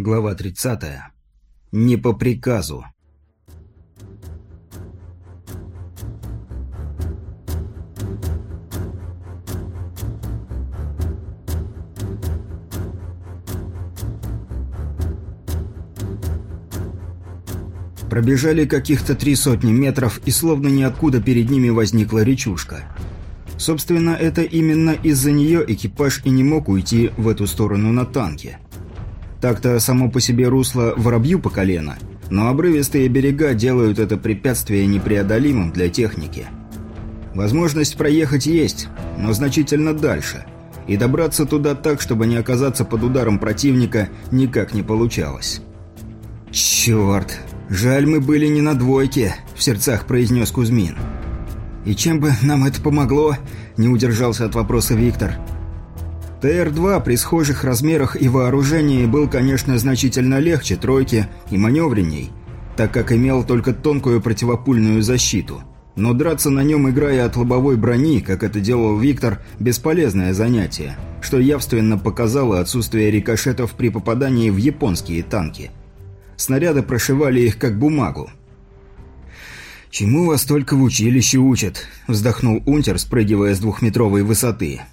Глава 30. Не по приказу. Пробежали каких-то три сотни метров, и словно ниоткуда перед ними возникла речушка. Собственно, это именно из-за нее экипаж и не мог уйти в эту сторону на танке. Так-то само по себе русло воробью по колено, но обрывистые берега делают это препятствие непреодолимым для техники. Возможность проехать есть, но значительно дальше, и добраться туда так, чтобы не оказаться под ударом противника, никак не получалось. «Черт! Жаль, мы были не на двойке», — в сердцах произнес Кузьмин. «И чем бы нам это помогло?» – не удержался от вопроса Виктор. ТР-2 при схожих размерах и вооружении был, конечно, значительно легче тройки и маневренней, так как имел только тонкую противопульную защиту. Но драться на нем, играя от лобовой брони, как это делал Виктор, бесполезное занятие, что явственно показало отсутствие рикошетов при попадании в японские танки. Снаряды прошивали их как бумагу. «Чему вас только в училище учат?» – вздохнул Унтер, спрыгивая с двухметровой высоты –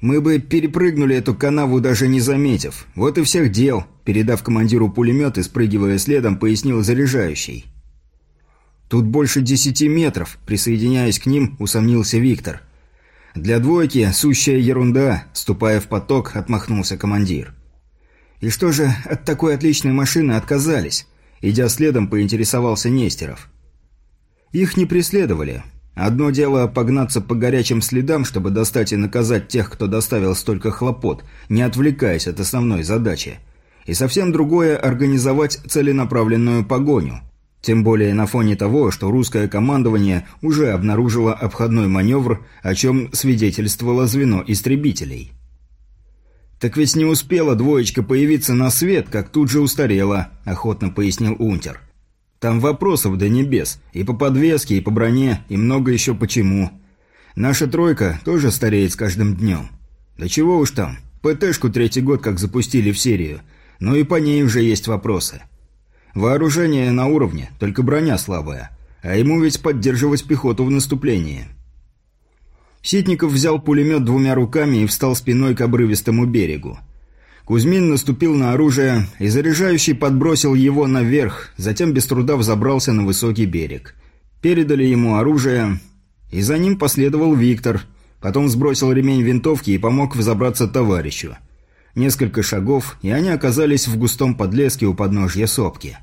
мы бы перепрыгнули эту канаву, даже не заметив. Вот и всех дел», – передав командиру пулемет и спрыгивая следом, пояснил заряжающий. «Тут больше десяти метров», – присоединяясь к ним, усомнился Виктор. «Для двойки сущая ерунда», – ступая в поток, отмахнулся командир. «И что же от такой отличной машины отказались?» Идя следом, поинтересовался Нестеров. Их не преследовали. Одно дело погнаться по горячим следам, чтобы достать и наказать тех, кто доставил столько хлопот, не отвлекаясь от основной задачи. И совсем другое – организовать целенаправленную погоню. Тем более на фоне того, что русское командование уже обнаружило обходной маневр, о чем свидетельствовало звено истребителей. «Так ведь не успела двоечка появиться на свет, как тут же устарела», – охотно пояснил Унтер. Там вопросов до небес. И по подвеске, и по броне, и много еще почему. Наша тройка тоже стареет с каждым днем. Да чего уж там. ПТшку третий год как запустили в серию. Но и по ней уже есть вопросы. Вооружение на уровне, только броня слабая. А ему ведь поддерживать пехоту в наступлении. Ситников взял пулемет двумя руками и встал спиной к обрывистому берегу. Кузьмин наступил на оружие, и заряжающий подбросил его наверх, затем без труда взобрался на высокий берег. Передали ему оружие, и за ним последовал Виктор, потом сбросил ремень винтовки и помог взобраться товарищу. Несколько шагов, и они оказались в густом подлеске у подножья сопки.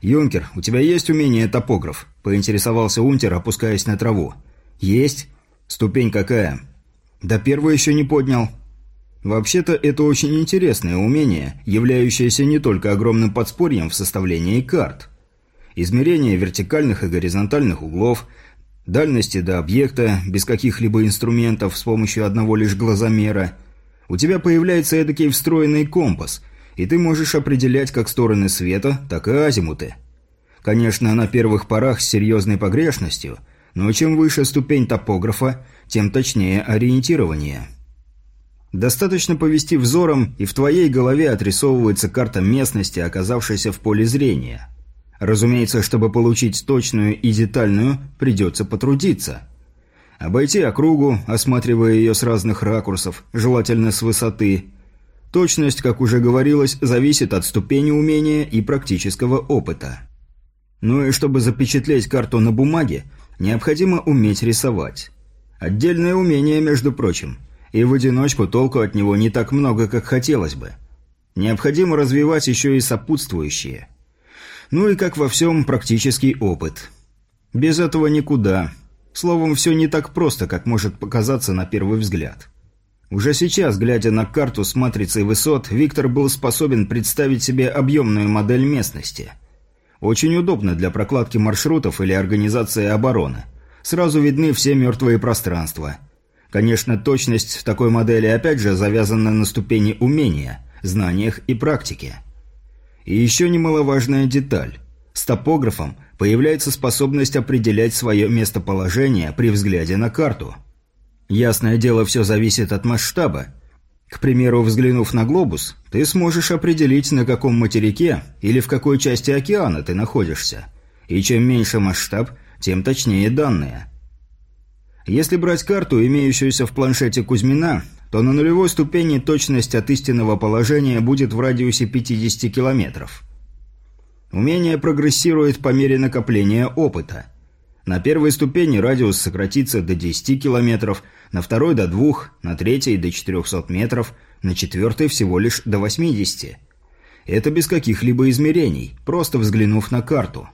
«Юнкер, у тебя есть умение топограф?» – поинтересовался Унтер, опускаясь на траву. «Есть. Ступень какая?» «Да первую еще не поднял», Вообще-то это очень интересное умение, являющееся не только огромным подспорьем в составлении карт. Измерение вертикальных и горизонтальных углов, дальности до объекта без каких-либо инструментов с помощью одного лишь глазомера. У тебя появляется эдакий встроенный компас, и ты можешь определять как стороны света, так и азимуты. Конечно, на первых порах с серьезной погрешностью, но чем выше ступень топографа, тем точнее ориентирование – Достаточно повести взором, и в твоей голове отрисовывается карта местности, оказавшейся в поле зрения. Разумеется, чтобы получить точную и детальную, придется потрудиться. Обойти округу, осматривая ее с разных ракурсов, желательно с высоты. Точность, как уже говорилось, зависит от ступени умения и практического опыта. Ну и чтобы запечатлеть карту на бумаге, необходимо уметь рисовать. Отдельное умение, между прочим – и в одиночку толку от него не так много, как хотелось бы. Необходимо развивать еще и сопутствующие. Ну и, как во всем, практический опыт. Без этого никуда. Словом, все не так просто, как может показаться на первый взгляд. Уже сейчас, глядя на карту с матрицей высот, Виктор был способен представить себе объемную модель местности. Очень удобно для прокладки маршрутов или организации обороны. Сразу видны все мертвые пространства – Конечно, точность такой модели опять же завязана на ступени умения, знаниях и практике. И еще немаловажная деталь. С топографом появляется способность определять свое местоположение при взгляде на карту. Ясное дело, все зависит от масштаба. К примеру, взглянув на глобус, ты сможешь определить, на каком материке или в какой части океана ты находишься. И чем меньше масштаб, тем точнее данные. Если брать карту, имеющуюся в планшете Кузьмина, то на нулевой ступени точность от истинного положения будет в радиусе 50 километров. Умение прогрессирует по мере накопления опыта. На первой ступени радиус сократится до 10 километров, на второй до 2, на третьей до 400 метров, на четвертой всего лишь до 80. Это без каких-либо измерений, просто взглянув на карту.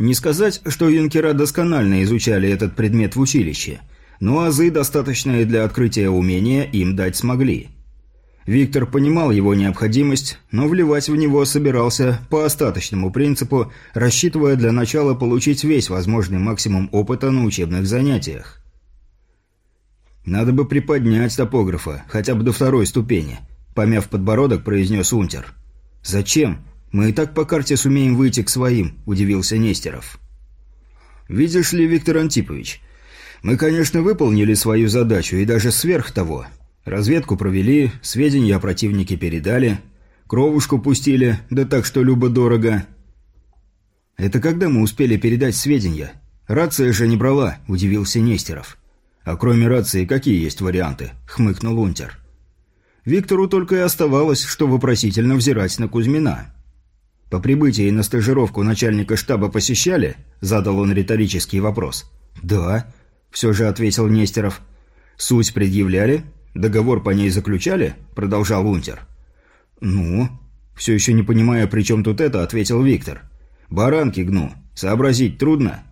Не сказать, что юнкера досконально изучали этот предмет в училище, но азы, достаточные для открытия умения, им дать смогли. Виктор понимал его необходимость, но вливать в него собирался по остаточному принципу, рассчитывая для начала получить весь возможный максимум опыта на учебных занятиях. «Надо бы приподнять топографа, хотя бы до второй ступени», – помяв подбородок, произнес Унтер. «Зачем? Мы и так по карте сумеем выйти к своим», – удивился Нестеров. «Видишь ли, Виктор Антипович, мы, конечно, выполнили свою задачу и даже сверх того. Разведку провели, сведения о противнике передали, кровушку пустили, да так что любо-дорого». «Это когда мы успели передать сведения? Рация же не брала», – удивился Нестеров. «А кроме рации какие есть варианты?» – хмыкнул Унтер. Виктору только и оставалось, что вопросительно взирать на Кузьмина. «По прибытии на стажировку начальника штаба посещали?» – задал он риторический вопрос. «Да», – все же ответил Нестеров. «Суть предъявляли? Договор по ней заключали?» – продолжал Унтер. «Ну?» – все еще не понимая, при чем тут это, ответил Виктор. «Баранки гну. Сообразить трудно?»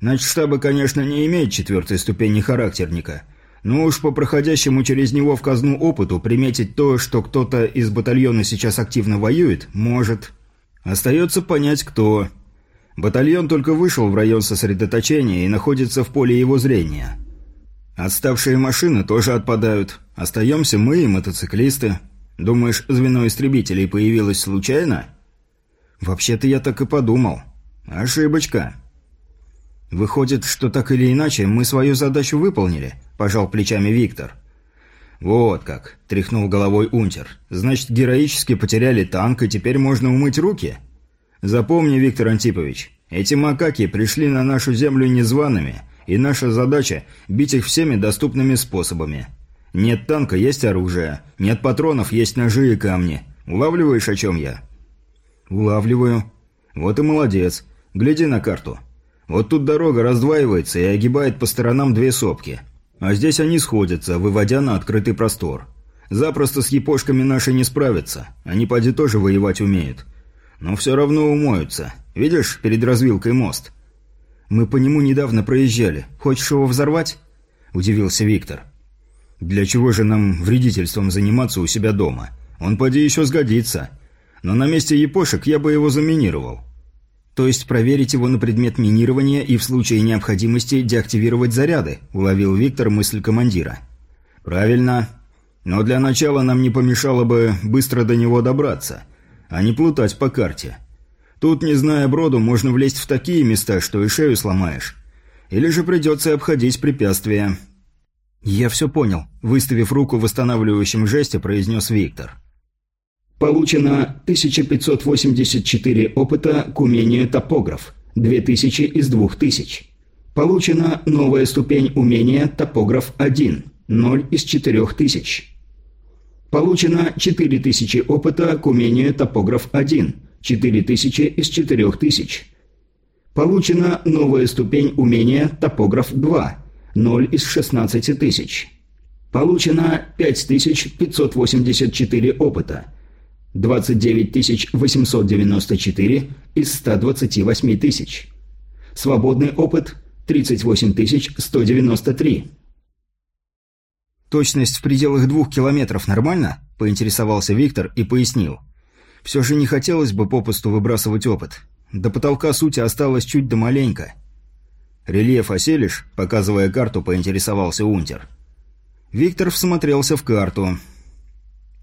Значит, штаба, конечно, не имеет четвертой ступени характерника, но уж по проходящему через него в казну опыту приметить то, что кто-то из батальона сейчас активно воюет, может. Остается понять, кто. Батальон только вышел в район сосредоточения и находится в поле его зрения. Отставшие машины тоже отпадают. Остаемся мы и мотоциклисты. Думаешь, звено истребителей появилось случайно? Вообще-то я так и подумал. Ошибочка. «Выходит, что так или иначе мы свою задачу выполнили», – пожал плечами Виктор. «Вот как», – тряхнул головой Унтер. «Значит, героически потеряли танк, и теперь можно умыть руки?» «Запомни, Виктор Антипович, эти макаки пришли на нашу землю незваными, и наша задача – бить их всеми доступными способами. Нет танка – есть оружие, нет патронов – есть ножи и камни. Улавливаешь, о чем я?» «Улавливаю». «Вот и молодец. Гляди на карту. Вот тут дорога раздваивается и огибает по сторонам две сопки. А здесь они сходятся, выводя на открытый простор. Запросто с япошками наши не справятся. Они поди тоже воевать умеют. Но все равно умоются. Видишь, перед развилкой мост. Мы по нему недавно проезжали. Хочешь его взорвать? Удивился Виктор. Для чего же нам вредительством заниматься у себя дома? Он поди еще сгодится. Но на месте япошек я бы его заминировал. То есть проверить его на предмет минирования и в случае необходимости деактивировать заряды, уловил Виктор мысль командира. Правильно. Но для начала нам не помешало бы быстро до него добраться, а не плутать по карте. Тут, не зная броду, можно влезть в такие места, что и шею сломаешь. Или же придется обходить препятствия. «Я все понял», – выставив руку в восстанавливающем жесте, произнес Виктор. Получено 1584 опыта к умению топограф, 2000 из 2000. Получена новая ступень умения топограф 1, 0 из 4000. Получено 4000 опыта к умению топограф 1, 4000 из 4000. Получена новая ступень умения топограф 2, 0 из 16 тысяч. Получено 5584 опыта, 29 894 из 128 тысяч. Свободный опыт – 38 193. «Точность в пределах двух километров нормально?» – поинтересовался Виктор и пояснил. «Все же не хотелось бы попусту выбрасывать опыт. До потолка сути осталось чуть да маленько». «Рельеф оселишь?» – показывая карту, поинтересовался Унтер. Виктор всмотрелся в карту –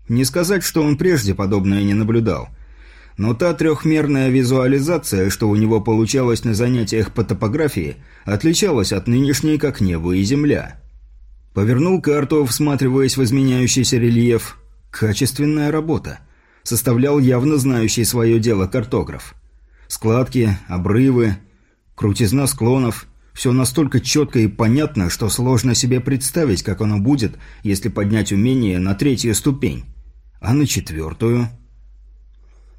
не сказать, что он прежде подобное не наблюдал. Но та трехмерная визуализация, что у него получалось на занятиях по топографии, отличалась от нынешней как небо и земля. Повернул карту, всматриваясь в изменяющийся рельеф. Качественная работа. Составлял явно знающий свое дело картограф. Складки, обрывы, крутизна склонов – все настолько четко и понятно, что сложно себе представить, как оно будет, если поднять умение на третью ступень. А на четвертую?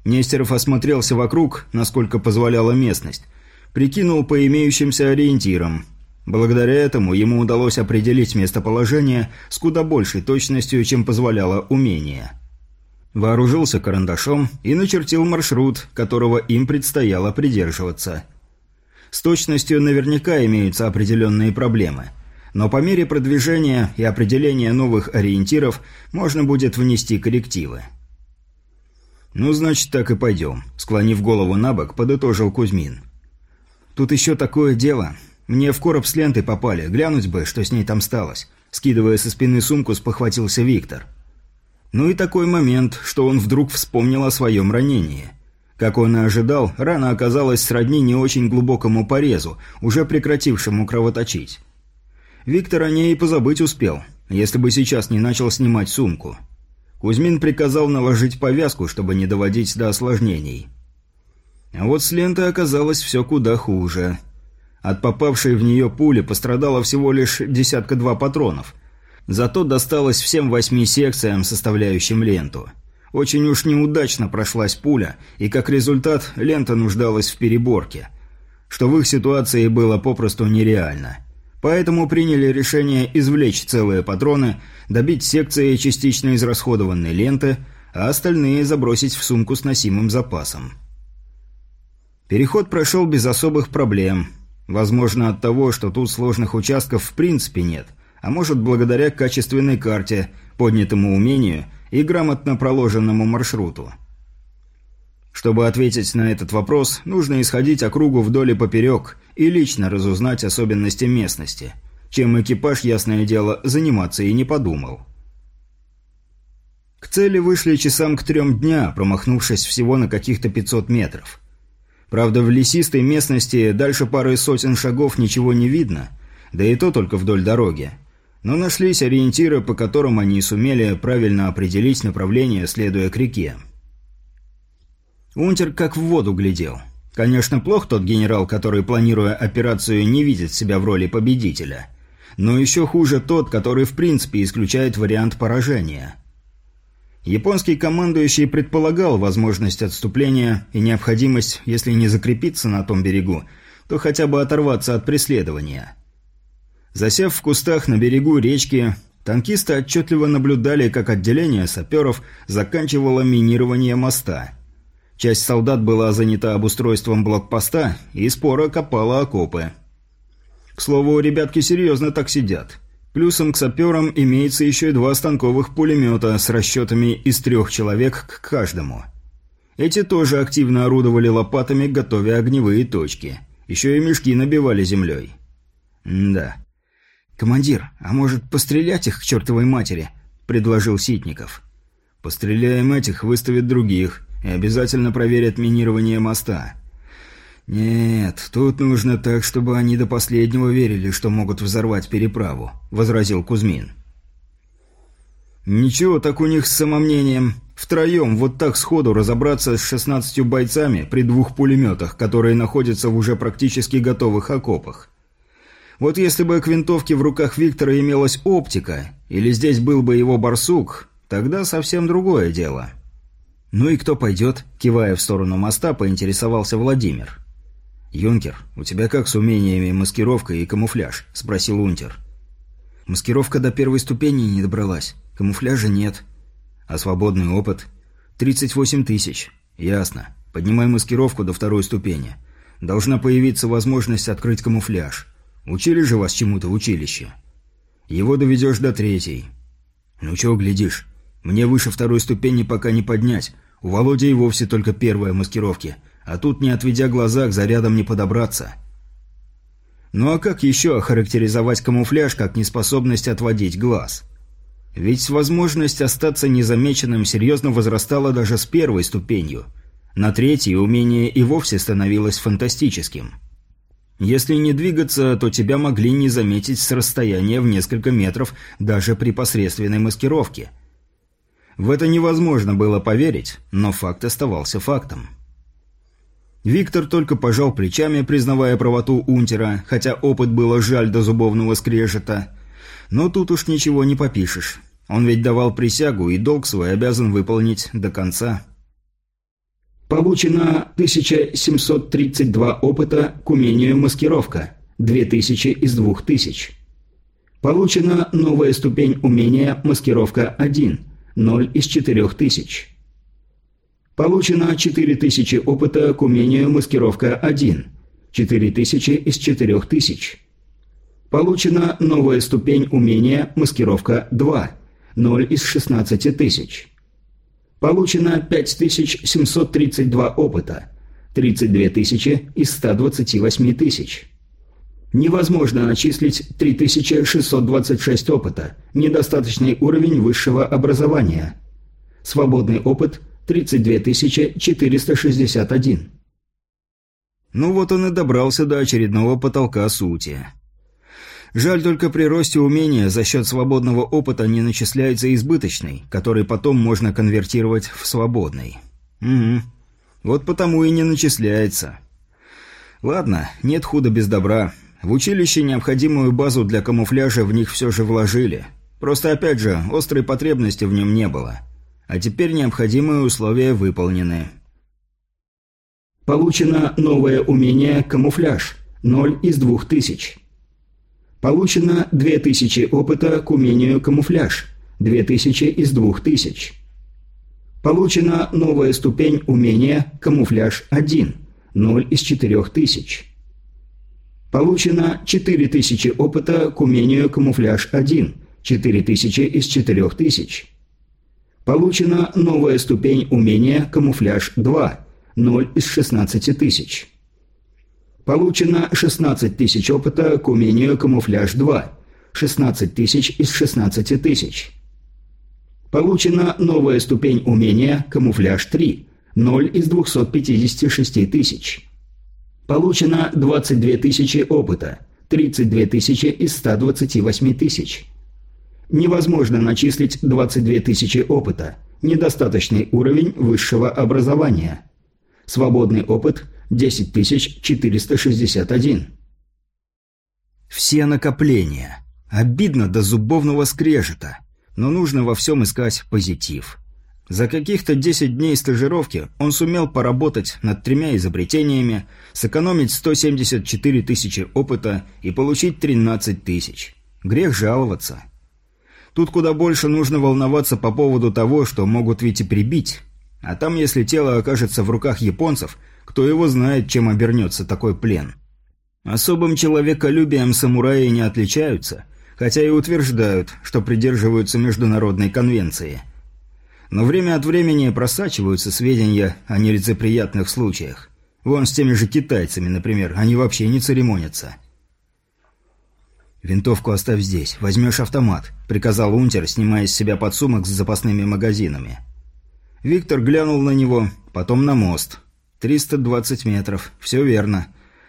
Нестеров осмотрелся вокруг, насколько позволяла местность. Прикинул по имеющимся ориентирам. Благодаря этому ему удалось определить местоположение с куда большей точностью, чем позволяло умение. Вооружился карандашом и начертил маршрут, которого им предстояло придерживаться – с точностью наверняка имеются определенные проблемы. Но по мере продвижения и определения новых ориентиров можно будет внести коррективы. «Ну, значит, так и пойдем», – склонив голову на бок, подытожил Кузьмин. «Тут еще такое дело. Мне в короб с лентой попали, глянуть бы, что с ней там сталось». Скидывая со спины сумку, спохватился Виктор. Ну и такой момент, что он вдруг вспомнил о своем ранении. Как он и ожидал, рана оказалась сродни не очень глубокому порезу, уже прекратившему кровоточить. Виктор о ней и позабыть успел, если бы сейчас не начал снимать сумку. Кузьмин приказал наложить повязку, чтобы не доводить до осложнений. А вот с лентой оказалось все куда хуже. От попавшей в нее пули пострадало всего лишь десятка-два патронов. Зато досталось всем восьми секциям, составляющим ленту. Очень уж неудачно прошлась пуля, и как результат лента нуждалась в переборке, что в их ситуации было попросту нереально. Поэтому приняли решение извлечь целые патроны, добить секции частично израсходованной ленты, а остальные забросить в сумку с носимым запасом. Переход прошел без особых проблем. Возможно от того, что тут сложных участков в принципе нет, а может благодаря качественной карте, поднятому умению и грамотно проложенному маршруту. Чтобы ответить на этот вопрос, нужно исходить округу вдоль и поперек и лично разузнать особенности местности, чем экипаж, ясное дело, заниматься и не подумал. К цели вышли часам к трем дня, промахнувшись всего на каких-то 500 метров. Правда, в лесистой местности дальше пары сотен шагов ничего не видно, да и то только вдоль дороги. Но нашлись ориентиры, по которым они сумели правильно определить направление, следуя к реке. Унтер как в воду глядел. Конечно, плох тот генерал, который, планируя операцию, не видит себя в роли победителя. Но еще хуже тот, который в принципе исключает вариант поражения. Японский командующий предполагал возможность отступления и необходимость, если не закрепиться на том берегу, то хотя бы оторваться от преследования. Засев в кустах на берегу речки, танкисты отчетливо наблюдали, как отделение саперов заканчивало минирование моста. Часть солдат была занята обустройством блокпоста и споро копала окопы. К слову, ребятки серьезно так сидят. Плюсом к саперам имеется еще и два станковых пулемета с расчетами из трех человек к каждому. Эти тоже активно орудовали лопатами, готовя огневые точки. Еще и мешки набивали землей. М да. «Командир, а может, пострелять их к чертовой матери?» – предложил Ситников. «Постреляем этих, выставят других, и обязательно проверят минирование моста». «Нет, тут нужно так, чтобы они до последнего верили, что могут взорвать переправу», – возразил Кузьмин. «Ничего, так у них с самомнением. Втроем вот так сходу разобраться с шестнадцатью бойцами при двух пулеметах, которые находятся в уже практически готовых окопах. Вот если бы к винтовке в руках Виктора имелась оптика, или здесь был бы его барсук, тогда совсем другое дело. «Ну и кто пойдет?» – кивая в сторону моста, поинтересовался Владимир. «Юнкер, у тебя как с умениями маскировка и камуфляж?» – спросил Унтер. «Маскировка до первой ступени не добралась. Камуфляжа нет. А свободный опыт?» «Тридцать восемь тысяч. Ясно. Поднимай маскировку до второй ступени. Должна появиться возможность открыть камуфляж. Учили же вас чему-то в училище. Его доведешь до третьей. Ну чего глядишь? Мне выше второй ступени пока не поднять. У Володи и вовсе только первая маскировки. А тут, не отведя глаза, к зарядам не подобраться. Ну а как еще охарактеризовать камуфляж, как неспособность отводить глаз? Ведь возможность остаться незамеченным серьезно возрастала даже с первой ступенью. На третьей умение и вовсе становилось фантастическим. Если не двигаться, то тебя могли не заметить с расстояния в несколько метров даже при посредственной маскировке. В это невозможно было поверить, но факт оставался фактом. Виктор только пожал плечами, признавая правоту Унтера, хотя опыт было жаль до зубовного скрежета. Но тут уж ничего не попишешь. Он ведь давал присягу и долг свой обязан выполнить до конца. Получено 1732 опыта к умению маскировка, 2000 из 2000. Получена новая ступень умения маскировка 1, 0 из 4000. Получено 4000 опыта к умению маскировка 1, 4000 из 4000. Получена новая ступень умения маскировка 2, 0 из 16000. Получено 5732 опыта, 32 тысячи из 128 тысяч. Невозможно начислить 3626 опыта, недостаточный уровень высшего образования. Свободный опыт 32 461. Ну вот он и добрался до очередного потолка сути. Жаль только при росте умения за счет свободного опыта не начисляется избыточный, который потом можно конвертировать в свободный. Угу. Вот потому и не начисляется. Ладно, нет худа без добра. В училище необходимую базу для камуфляжа в них все же вложили. Просто опять же, острой потребности в нем не было. А теперь необходимые условия выполнены. Получено новое умение «Камуфляж» 0 из 2000. Получено 2000 опыта к умению камуфляж, 2000 из 2000. Получена новая ступень умения камуфляж 1, 0 из 4000. Получено 4000 опыта к умению камуфляж 1, 4000 из 4000. Получена новая ступень умения камуфляж 2, 0 из 16 тысяч. Получено 16 тысяч опыта к умению «Камуфляж-2». 16 тысяч из 16 тысяч. Получена новая ступень умения «Камуфляж-3». 0 из 256 тысяч. Получено 22 тысячи опыта. 32 тысячи из 128 тысяч. Невозможно начислить 22 тысячи опыта. Недостаточный уровень высшего образования. Свободный опыт 10461. Все накопления. Обидно до зубовного скрежета. Но нужно во всем искать позитив. За каких-то 10 дней стажировки он сумел поработать над тремя изобретениями, сэкономить 174 тысячи опыта и получить 13 тысяч. Грех жаловаться. Тут куда больше нужно волноваться по поводу того, что могут ведь и прибить. А там, если тело окажется в руках японцев – кто его знает, чем обернется такой плен. Особым человеколюбием самураи не отличаются, хотя и утверждают, что придерживаются международной конвенции. Но время от времени просачиваются сведения о нелицеприятных случаях. Вон с теми же китайцами, например, они вообще не церемонятся. «Винтовку оставь здесь, возьмешь автомат», — приказал Унтер, снимая с себя подсумок с запасными магазинами. Виктор глянул на него, потом на мост — 320 метров. Все верно.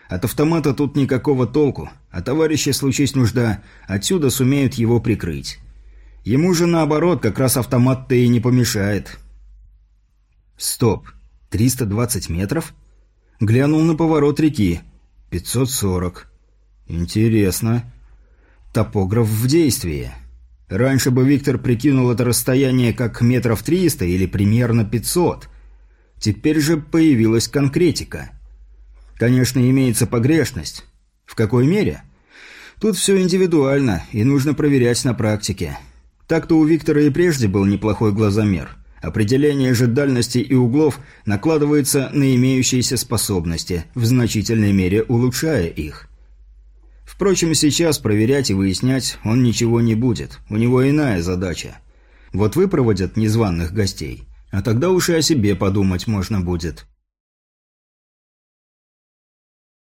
От автомата тут никакого толку, а товарищи, случись нужда, отсюда сумеют его прикрыть. Ему же наоборот, как раз автомат-то и не помешает. Стоп. 320 метров? Глянул на поворот реки. 540. Интересно. Топограф в действии. Раньше бы Виктор прикинул это расстояние как метров 300 или примерно 500. Теперь же появилась конкретика. Конечно, имеется погрешность. В какой мере? Тут все индивидуально, и нужно проверять на практике. Так-то у Виктора и прежде был неплохой глазомер. Определение же дальности и углов накладывается на имеющиеся способности, в значительной мере улучшая их. Впрочем, сейчас проверять и выяснять он ничего не будет. У него иная задача. Вот выпроводят незваных гостей – а тогда уж и о себе подумать можно будет.